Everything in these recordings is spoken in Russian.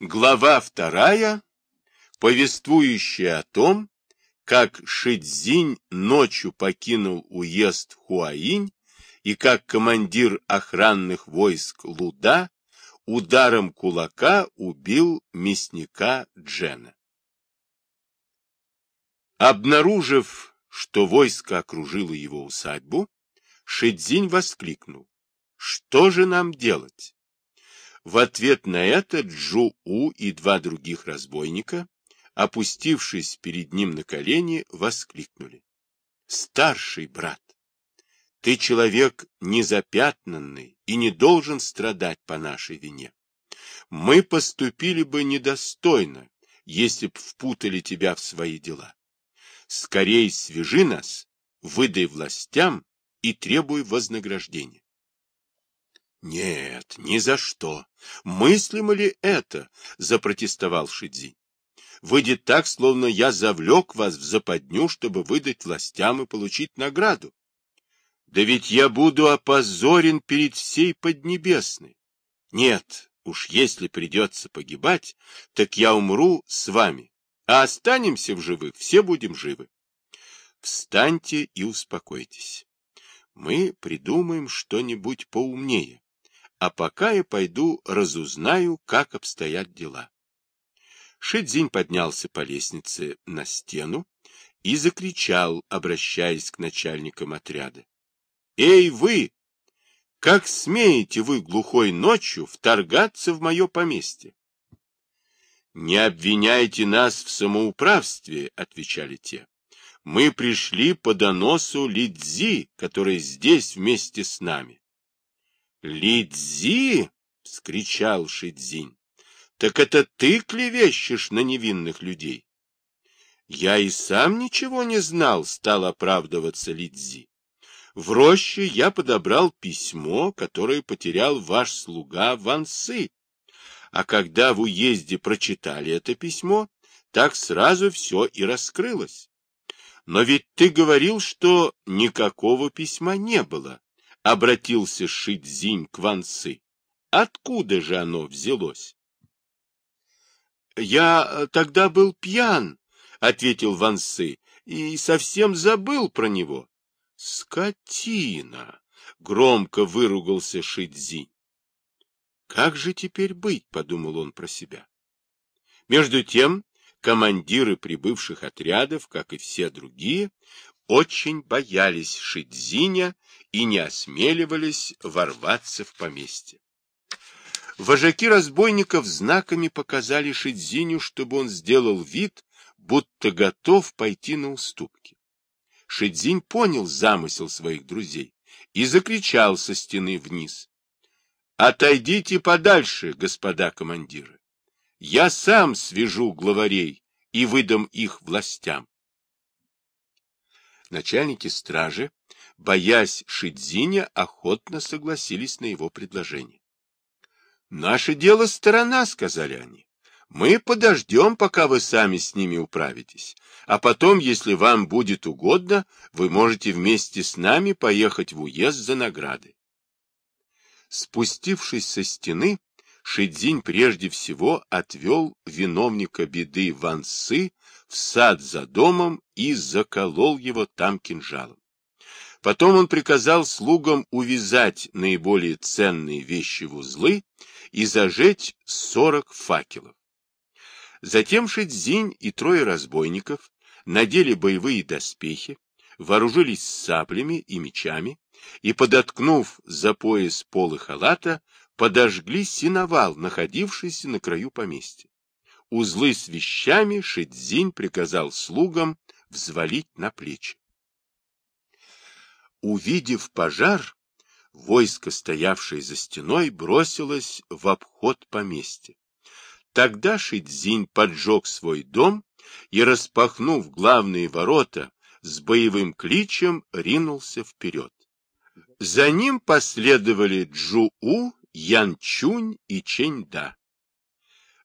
Глава вторая, повествующая о том, как Шидзинь ночью покинул уезд Хуаинь и как командир охранных войск Луда ударом кулака убил мясника Джена. Обнаружив, что войско окружило его усадьбу, Шидзинь воскликнул. «Что же нам делать?» В ответ на это Джу-У и два других разбойника, опустившись перед ним на колени, воскликнули. «Старший брат, ты человек незапятнанный и не должен страдать по нашей вине. Мы поступили бы недостойно, если б впутали тебя в свои дела. Скорей свяжи нас, выдай властям и требуй вознаграждения. Нет, ни за что. Мыслимо ли это? Запротестовал Шидзинь. Выйдет так, словно я завлек вас в западню, чтобы выдать властям и получить награду. Да ведь я буду опозорен перед всей Поднебесной. Нет, уж если придется погибать, так я умру с вами, а останемся в живых, все будем живы. Встаньте и успокойтесь. Мы придумаем что-нибудь поумнее, а пока я пойду разузнаю, как обстоят дела. Шидзинь поднялся по лестнице на стену и закричал, обращаясь к начальникам отряда. «Эй, вы! Как смеете вы глухой ночью вторгаться в мое поместье?» «Не обвиняйте нас в самоуправстве», — отвечали те. «Мы пришли по доносу Лидзи, который здесь вместе с нами». «Лидзи!» — вскричал Шидзинь. «Так это ты клевещешь на невинных людей?» «Я и сам ничего не знал», — стал оправдываться Лидзи. В роще я подобрал письмо, которое потерял ваш слуга Вансы. А когда в уезде прочитали это письмо, так сразу все и раскрылось. Но ведь ты говорил, что никакого письма не было, — обратился Шидзинь к Вансы. Откуда же оно взялось? — Я тогда был пьян, — ответил Вансы, — и совсем забыл про него. Скотина! Громко выругался Шидзи. Как же теперь быть, подумал он про себя. Между тем, командиры прибывших отрядов, как и все другие, очень боялись Шидзиня и не осмеливались ворваться в поместье. Вожаки разбойников знаками показали Шидзиню, чтобы он сделал вид, будто готов пойти на уступки. Шидзинь понял замысел своих друзей и закричал со стены вниз. «Отойдите подальше, господа командиры! Я сам свяжу главарей и выдам их властям!» Начальники стражи, боясь Шидзиня, охотно согласились на его предложение. «Наше дело сторона», — сказали они. Мы подождем, пока вы сами с ними управитесь. А потом, если вам будет угодно, вы можете вместе с нами поехать в уезд за наградой. Спустившись со стены, Шидзинь прежде всего отвел виновника беды Вансы в сад за домом и заколол его там кинжалом. Потом он приказал слугам увязать наиболее ценные вещи в узлы и зажечь сорок факелов. Затем Шидзинь и трое разбойников надели боевые доспехи, вооружились саблями и мечами и, подоткнув за пояс полы халата, подожгли синовал, находившийся на краю поместья. Узлы с вещами Шидзинь приказал слугам взвалить на плечи. Увидев пожар, войско, стоявшее за стеной, бросилось в обход поместья. Тогда Шидзинь поджег свой дом и, распахнув главные ворота, с боевым кличем ринулся вперед. За ним последовали Джу-У, Ян-Чунь и Чэнь-Да.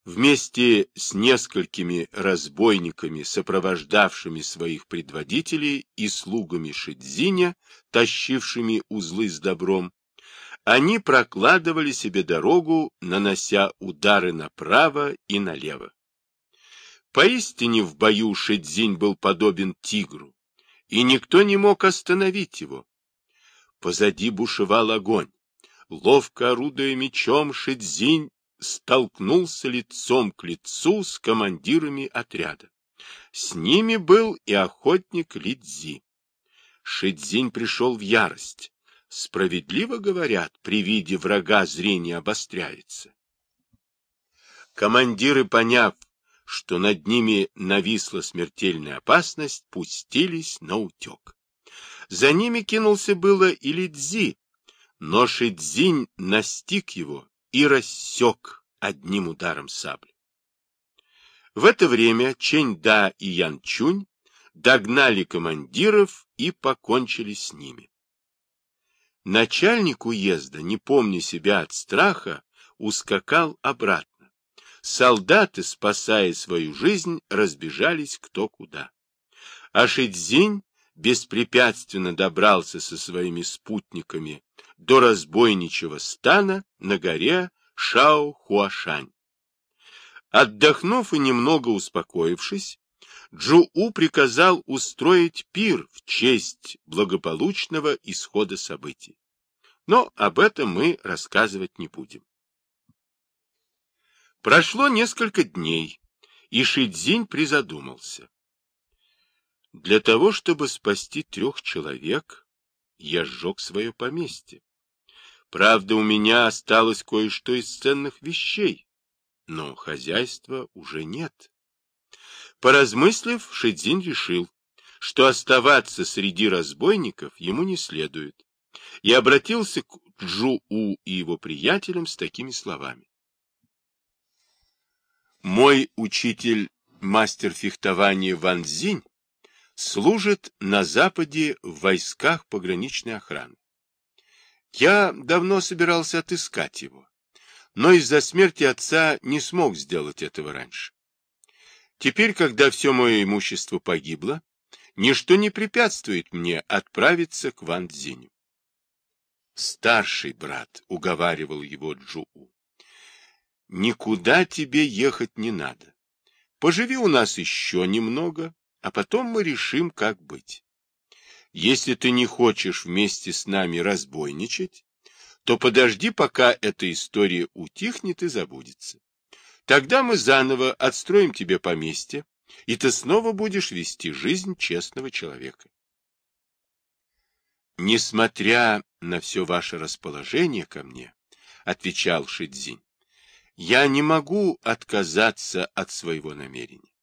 Вместе с несколькими разбойниками, сопровождавшими своих предводителей и слугами Шидзиня, тащившими узлы с добром, они прокладывали себе дорогу, нанося удары направо и налево. Поистине в бою Шидзинь был подобен тигру, и никто не мог остановить его. Позади бушевал огонь. Ловко орудуя мечом, Шидзинь столкнулся лицом к лицу с командирами отряда. С ними был и охотник Лидзи. Шидзинь пришел в ярость. Справедливо говорят, при виде врага зрение обостряется. Командиры, поняв, что над ними нависла смертельная опасность, пустились на утек. За ними кинулся было и Лидзи, но Шидзинь настиг его и рассек одним ударом сабли. В это время Чэнь-Да и Ян-Чунь догнали командиров и покончили с ними. Начальник уезда, не помня себя от страха, ускакал обратно. Солдаты, спасая свою жизнь, разбежались кто куда. А Шидзинь беспрепятственно добрался со своими спутниками до разбойничьего стана на горе Шао-Хуашань. Отдохнув и немного успокоившись, Джуу приказал устроить пир в честь благополучного исхода событий. Но об этом мы рассказывать не будем. Прошло несколько дней, и Шидзинь призадумался. Для того, чтобы спасти трех человек, я сжег свое поместье. Правда, у меня осталось кое-что из ценных вещей, но хозяйства уже нет. Поразмыслив, Шидзин решил, что оставаться среди разбойников ему не следует, и обратился к Джу-У и его приятелям с такими словами. «Мой учитель, мастер фехтования Ван Зинь, служит на Западе в войсках пограничной охраны. Я давно собирался отыскать его, но из-за смерти отца не смог сделать этого раньше. Теперь, когда все мое имущество погибло, ничто не препятствует мне отправиться к Ван Цзиню. Старший брат уговаривал его Джуу. Никуда тебе ехать не надо. Поживи у нас еще немного, а потом мы решим, как быть. Если ты не хочешь вместе с нами разбойничать, то подожди, пока эта история утихнет и забудется. Тогда мы заново отстроим тебе поместье, и ты снова будешь вести жизнь честного человека. Несмотря на все ваше расположение ко мне, — отвечал Шидзинь, — я не могу отказаться от своего намерения.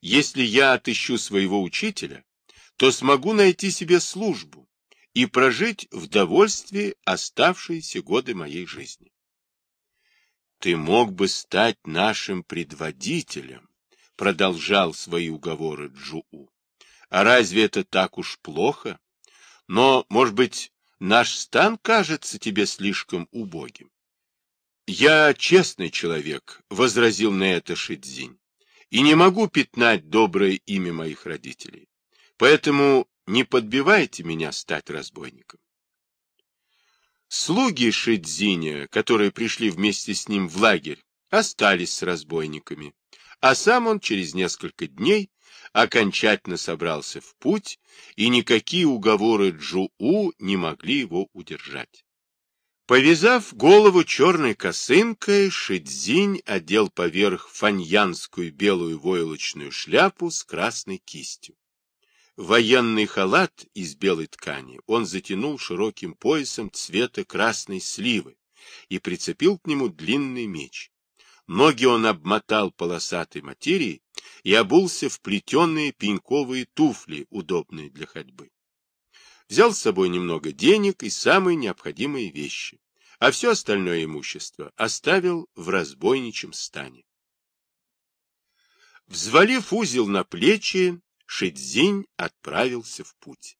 Если я отыщу своего учителя, то смогу найти себе службу и прожить в довольстве оставшиеся годы моей жизни. Ты мог бы стать нашим предводителем, продолжал свои уговоры Джуу. А разве это так уж плохо? Но, может быть, наш стан кажется тебе слишком убогим? Я честный человек, возразил на это Шидзинь, и не могу пятнать доброе имя моих родителей. Поэтому не подбивайте меня стать разбойником. Слуги Шидзиня, которые пришли вместе с ним в лагерь, остались с разбойниками, а сам он через несколько дней окончательно собрался в путь, и никакие уговоры Джу-У не могли его удержать. Повязав голову черной косынкой, Шидзинь одел поверх фаньянскую белую войлочную шляпу с красной кистью. Военный халат из белой ткани он затянул широким поясом цвета красной сливы и прицепил к нему длинный меч. Ноги он обмотал полосатой материей и обулся в плетеные пеньковые туфли, удобные для ходьбы. Взял с собой немного денег и самые необходимые вещи, а все остальное имущество оставил в разбойничьем стане. Взвалив узел на плечи, Шидзинь отправился в путь.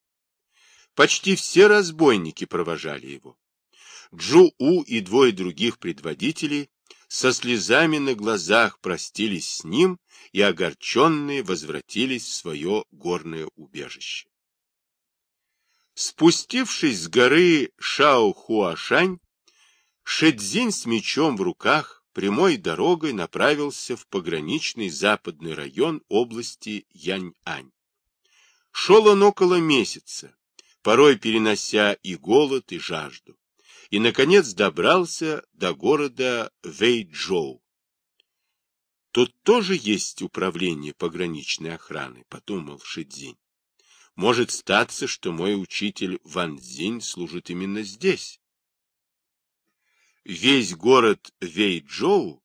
Почти все разбойники провожали его. Джу-У и двое других предводителей со слезами на глазах простились с ним и огорченные возвратились в свое горное убежище. Спустившись с горы Шао-Хуашань, Шэдзинь с мечом в руках прямой дорогой направился в пограничный западный район области Янь-Ань. Шел он около месяца, порой перенося и голод, и жажду, и, наконец, добрался до города Вэйчжоу. Тут тоже есть управление пограничной охраны, подумал Шидзинь. Может статься, что мой учитель Ван Цзинь служит именно здесь. Весь город Вэйчжоу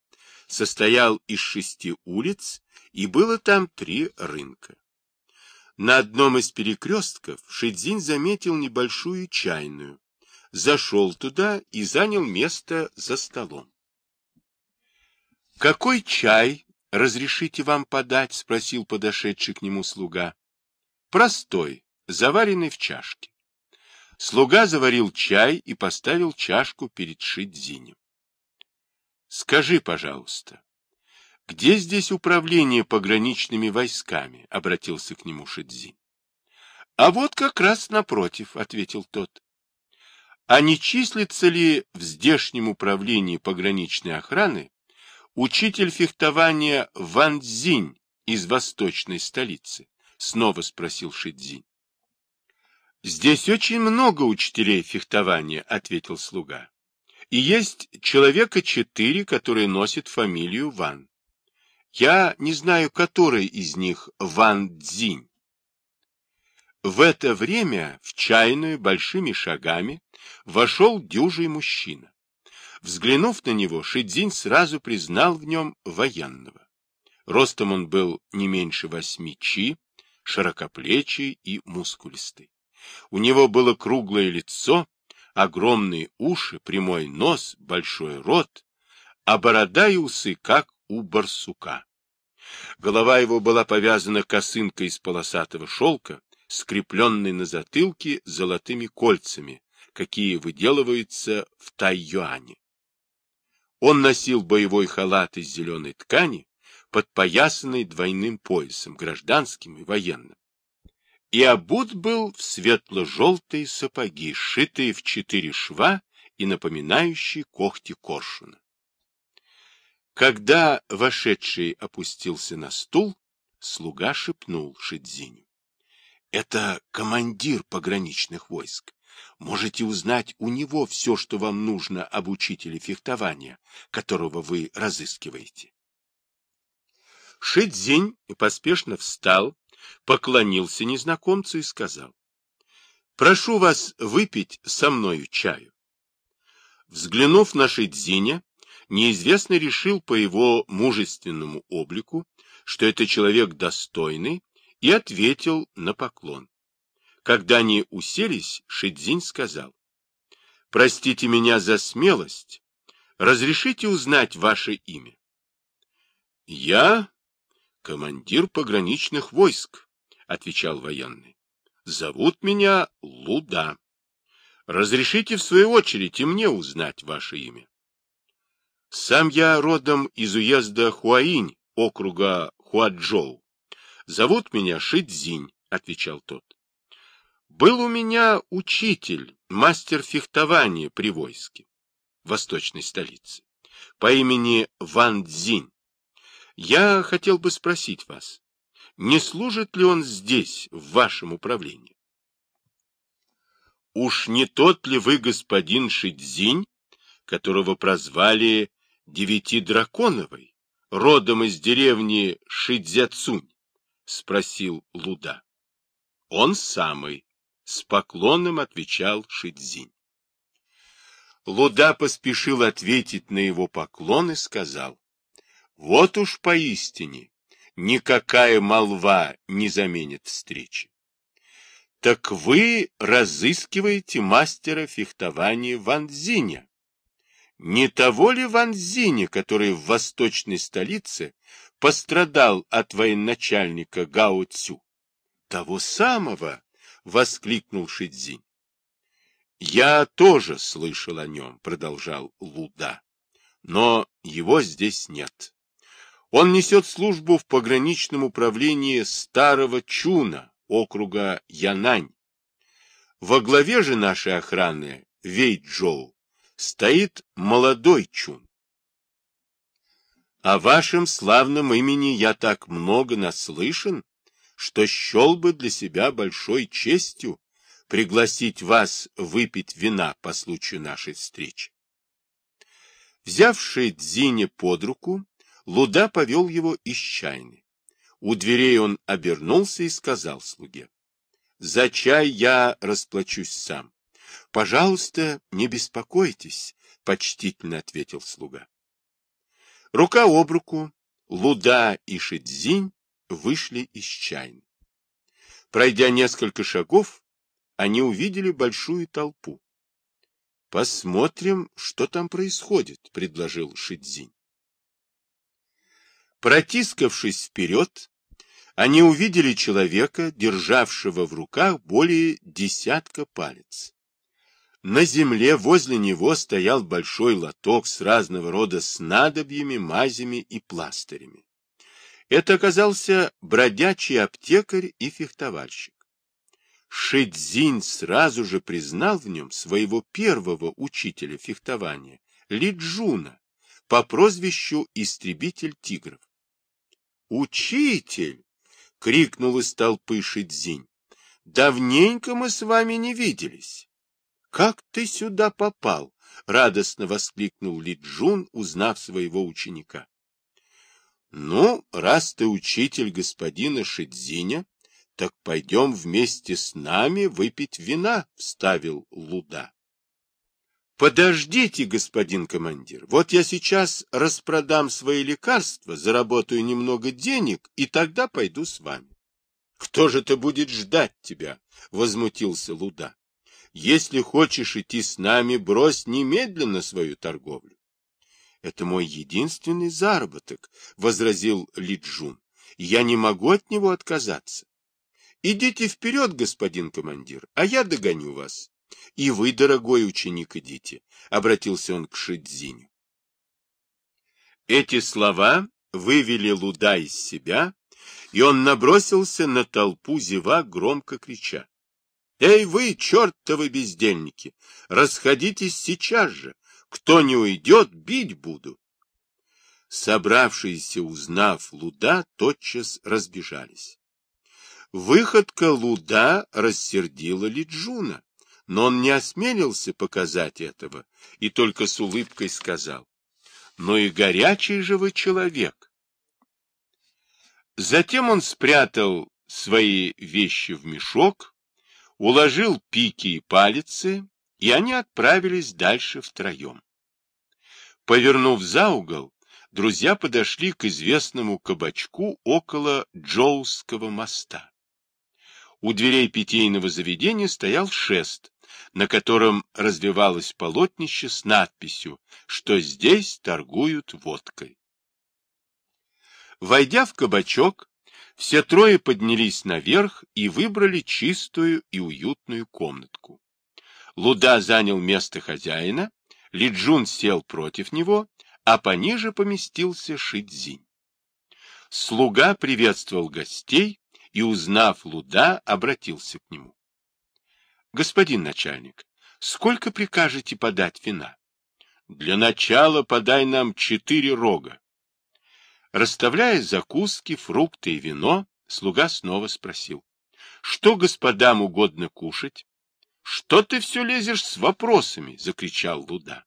состоял из шести улиц, и было там три рынка. На одном из перекрестков Шидзинь заметил небольшую чайную, зашел туда и занял место за столом. — Какой чай разрешите вам подать? — спросил подошедший к нему слуга. — Простой, заваренный в чашке. Слуга заварил чай и поставил чашку перед Шидзинем. — Скажи, пожалуйста, где здесь управление пограничными войсками? — обратился к нему Шидзин. — А вот как раз напротив, — ответил тот. — А не числится ли в здешнем управлении пограничной охраны учитель фехтования Ван Цзинь из восточной столицы? — снова спросил Шидзин. — Здесь очень много учителей фехтования, — ответил слуга. — И есть человека четыре, которые носят фамилию Ван. Я не знаю, который из них Ван Цзинь. В это время в чайную большими шагами вошел дюжий мужчина. Взглянув на него, Шидзинь сразу признал в нем военного. Ростом он был не меньше восьми чи, широкоплечий и мускулистый. У него было круглое лицо, огромные уши, прямой нос, большой рот, а борода и усы, как у барсука. Голова его была повязана косынкой из полосатого шелка, скрепленной на затылке золотыми кольцами, какие выделываются в Тайюане. Он носил боевой халат из зеленой ткани, подпоясанный двойным поясом, гражданским и военным. И обут был в светло-желтые сапоги, сшитые в четыре шва и напоминающие когти коршуна. Когда вошедший опустился на стул, слуга шепнул Шидзиню. — Это командир пограничных войск. Можете узнать у него все, что вам нужно об учителе фехтования, которого вы разыскиваете. Шидзинь поспешно встал, поклонился незнакомцу и сказал. — Прошу вас выпить со мною чаю. Взглянув на Шидзиня, неизвестный решил по его мужественному облику, что это человек достойный, и ответил на поклон. Когда они уселись, Шидзинь сказал, «Простите меня за смелость, разрешите узнать ваше имя?» «Я командир пограничных войск», — отвечал военный. «Зовут меня Луда. Разрешите в свою очередь и мне узнать ваше имя?» Сам я родом из уезда Хуаинь, округа Хуаджоу. Зовут меня Шидзинь, отвечал тот. Был у меня учитель, мастер фехтования при войске, восточной столице, по имени Ван Цзинь. Я хотел бы спросить вас, не служит ли он здесь, в вашем управлении? Уж не тот ли вы господин Шидзинь, которого прозвали Девятидраконовой, родом из деревни Шидзяцунь? — спросил Луда. — Он самый, — с поклоном отвечал Шидзинь. Луда поспешил ответить на его поклон и сказал, — Вот уж поистине никакая молва не заменит встречи. Так вы разыскиваете мастера фехтования Ванзиня? Не того ли Ванзини, который в восточной столице пострадал от военачальника Гао Цю? Того самого, воскликнул Шидзинь. Я тоже слышал о нем, продолжал Луда, но его здесь нет. Он несет службу в пограничном управлении Старого Чуна, округа Янань. Во главе же нашей охраны, Вейджоу, стоит молодой Чун. О вашем славном имени я так много наслышан, что счел бы для себя большой честью пригласить вас выпить вина по случаю нашей встречи. Взявший Дзине под руку, Луда повел его из чайны. У дверей он обернулся и сказал слуге. — За чай я расплачусь сам. — Пожалуйста, не беспокойтесь, — почтительно ответил слуга. Рука об руку, Луда и Шидзинь вышли из чайны. Пройдя несколько шагов, они увидели большую толпу. — Посмотрим, что там происходит, — предложил Шидзинь. Протискавшись вперед, они увидели человека, державшего в руках более десятка палец. На земле возле него стоял большой лоток с разного рода снадобьями, мазями и пластырями. Это оказался бродячий аптекарь и фехтовальщик. Шидзинь сразу же признал в нем своего первого учителя фехтования, Лиджуна, по прозвищу Истребитель тигров. «Учитель!» — крикнул из толпы Шидзинь. «Давненько мы с вами не виделись». «Как ты сюда попал?» — радостно воскликнул Лиджун, узнав своего ученика. «Ну, раз ты учитель господина Шидзиня, так пойдем вместе с нами выпить вина», — вставил Луда. Подождите, господин командир, вот я сейчас распродам свои лекарства, заработаю немного денег, и тогда пойду с вами. Кто же это будет ждать тебя? Возмутился Луда. Если хочешь идти с нами, брось немедленно свою торговлю. Это мой единственный заработок, возразил Лиджун. Я не могу от него отказаться. Идите вперед, господин командир, а я догоню вас. И вы, дорогой ученик, идите, — обратился он к Шидзиню. Эти слова вывели Луда из себя, и он набросился на толпу зева, громко крича. — Эй вы, чертовы бездельники, расходитесь сейчас же! Кто не уйдет, бить буду! Собравшиеся, узнав Луда, тотчас разбежались. Выходка Луда рассердила Лиджуна но он не осмелился показать этого и только с улыбкой сказал, «Ну и горячий же вы человек». Затем он спрятал свои вещи в мешок, уложил пики и палицы, и они отправились дальше втроем. Повернув за угол, друзья подошли к известному кабачку около Джоуского моста. У дверей питейного заведения стоял шест, на котором развивалось полотнище с надписью, что здесь торгуют водкой. Войдя в кабачок, все трое поднялись наверх и выбрали чистую и уютную комнатку. Луда занял место хозяина, Лиджун сел против него, а пониже поместился Шидзинь. Слуга приветствовал гостей и, узнав Луда, обратился к нему. Господин начальник, сколько прикажете подать вина? Для начала подай нам четыре рога. Расставляя закуски, фрукты и вино, слуга снова спросил. Что господам угодно кушать? Что ты все лезешь с вопросами? Закричал Луда.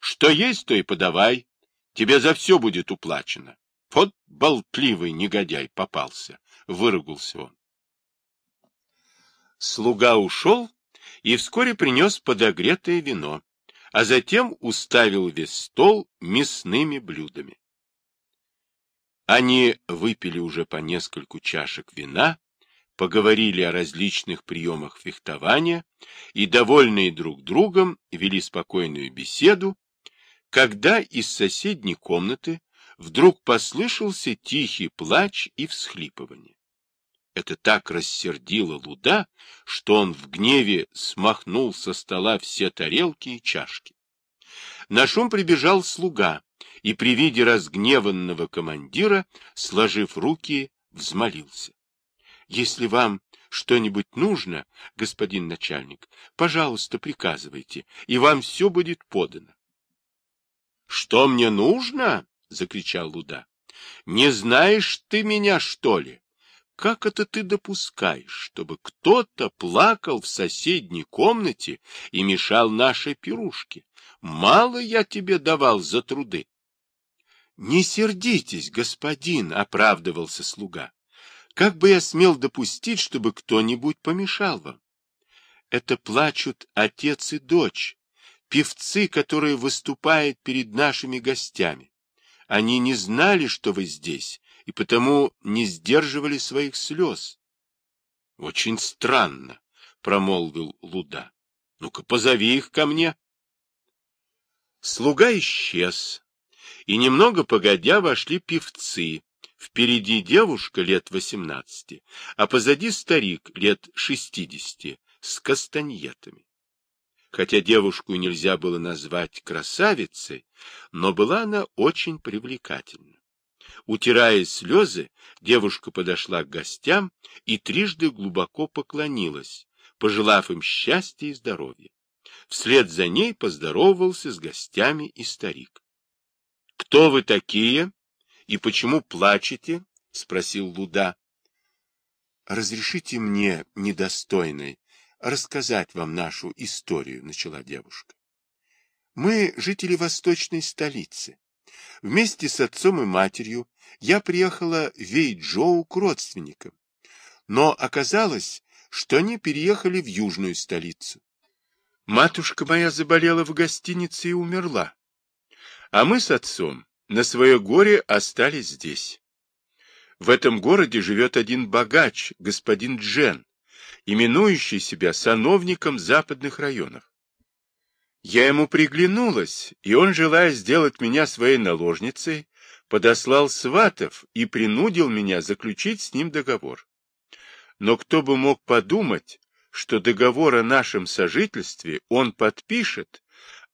Что есть, то и подавай. Тебе за все будет уплачено. Вот болтливый негодяй попался, выругался он. Слуга ушел, и вскоре принес подогретое вино, а затем уставил весь стол мясными блюдами. Они выпили уже по нескольку чашек вина, поговорили о различных приемах фехтования и, довольные друг другом, вели спокойную беседу, когда из соседней комнаты вдруг послышался тихий плач и всхлипывание. Это так рассердило Луда, что он в гневе смахнул со стола все тарелки и чашки. На шум прибежал слуга и при виде разгневанного командира, сложив руки, взмолился. — Если вам что-нибудь нужно, господин начальник, пожалуйста, приказывайте, и вам все будет подано. — Что мне нужно? — закричал Луда. — Не знаешь ты меня, что ли? Как это ты допускаешь, чтобы кто-то плакал в соседней комнате и мешал нашей пирушке? Мало я тебе давал за труды. — Не сердитесь, господин, — оправдывался слуга. Как бы я смел допустить, чтобы кто-нибудь помешал вам? Это плачут отец и дочь, певцы, которые выступают перед нашими гостями. Они не знали, что вы здесь, и потому не сдерживали своих слез. — Очень странно, — промолвил Луда. — Ну-ка, позови их ко мне. Слуга исчез, и немного погодя вошли певцы, Впереди девушка лет восемнадцати, а позади старик лет шестидесяти с кастаньетами. Хотя девушку нельзя было назвать красавицей, но была она очень привлекательна. Утирая слезы, девушка подошла к гостям и трижды глубоко поклонилась, пожелав им счастья и здоровья. Вслед за ней поздоровался с гостями и старик. — Кто вы такие? И почему плачете? — спросил Луда. — Разрешите мне, недостойной, рассказать вам нашу историю, — начала девушка. Мы жители восточной столицы. Вместе с отцом и матерью я приехала в Вейджоу к родственникам. Но оказалось, что они переехали в южную столицу. Матушка моя заболела в гостинице и умерла. А мы с отцом на свое горе остались здесь. В этом городе живет один богач, господин Джен, именующий себя сановником западных районов. Я ему приглянулась, и он, желая сделать меня своей наложницей, подослал сватов и принудил меня заключить с ним договор. Но кто бы мог подумать, что договор о нашем сожительстве он подпишет,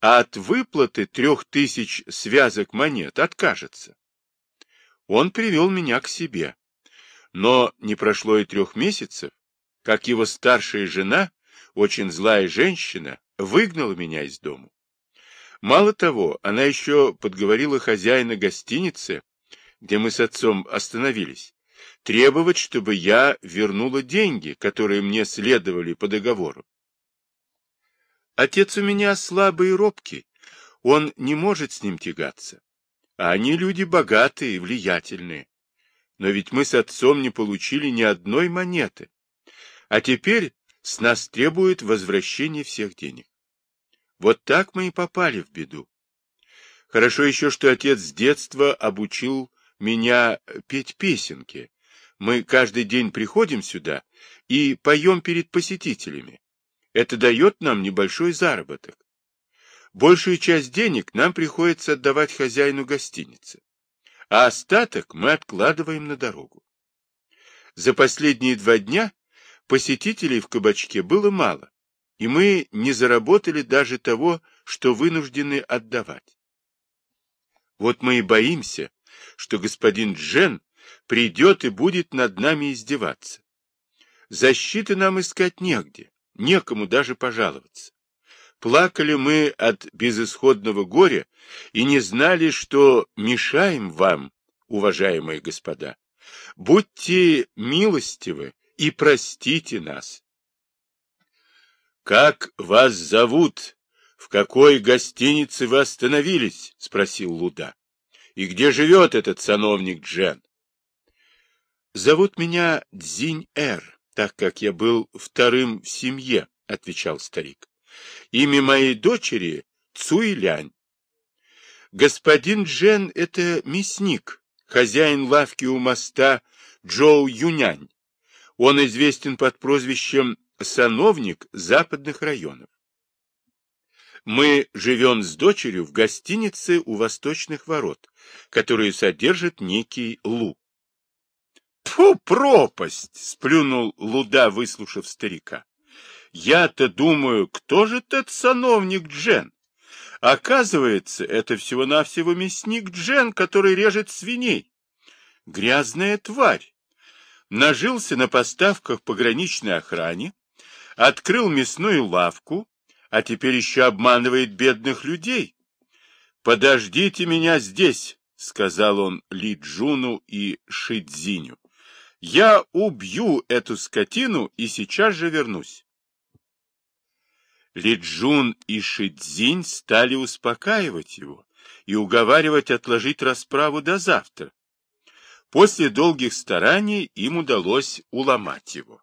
а от выплаты трех тысяч связок монет откажется. Он привел меня к себе. Но не прошло и трех месяцев, как его старшая жена, очень злая женщина, выгнала меня из дому. Мало того, она еще подговорила хозяина гостиницы, где мы с отцом остановились, требовать, чтобы я вернула деньги, которые мне следовали по договору. Отец у меня слабый и робкий, он не может с ним тягаться. А они люди богатые и влиятельные. Но ведь мы с отцом не получили ни одной монеты. А теперь с нас требуют возвращения всех денег. Вот так мы и попали в беду. Хорошо еще, что отец с детства обучил меня петь песенки. Мы каждый день приходим сюда и поем перед посетителями. Это дает нам небольшой заработок. Большую часть денег нам приходится отдавать хозяину гостиницы, а остаток мы откладываем на дорогу. За последние два дня посетителей в кабачке было мало, и мы не заработали даже того, что вынуждены отдавать. Вот мы и боимся, что господин Джен придет и будет над нами издеваться. Защиты нам искать негде, некому даже пожаловаться. Плакали мы от безысходного горя и не знали, что мешаем вам, уважаемые господа. Будьте милостивы и простите нас. — Как вас зовут? В какой гостинице вы остановились? — спросил Луда. — И где живет этот сановник Джен? — Зовут меня Дзинь-Эр так как я был вторым в семье, — отвечал старик. — Имя моей дочери Цуйлянь. Господин Джен — это мясник, хозяин лавки у моста Джоу Юнянь. Он известен под прозвищем «сановник западных районов». Мы живем с дочерью в гостинице у восточных ворот, которую содержит некий Лу. Фу, пропасть! — сплюнул Луда, выслушав старика. Я-то думаю, кто же тот сановник Джен? Оказывается, это всего-навсего мясник Джен, который режет свиней. Грязная тварь. Нажился на поставках пограничной охране, открыл мясную лавку, а теперь еще обманывает бедных людей. «Подождите меня здесь», — сказал он Ли Джуну и Шидзиню. «Я убью эту скотину и сейчас же вернусь». Ли Джун и Шидзинь стали успокаивать его и уговаривать отложить расправу до завтра. После долгих стараний им удалось уломать его.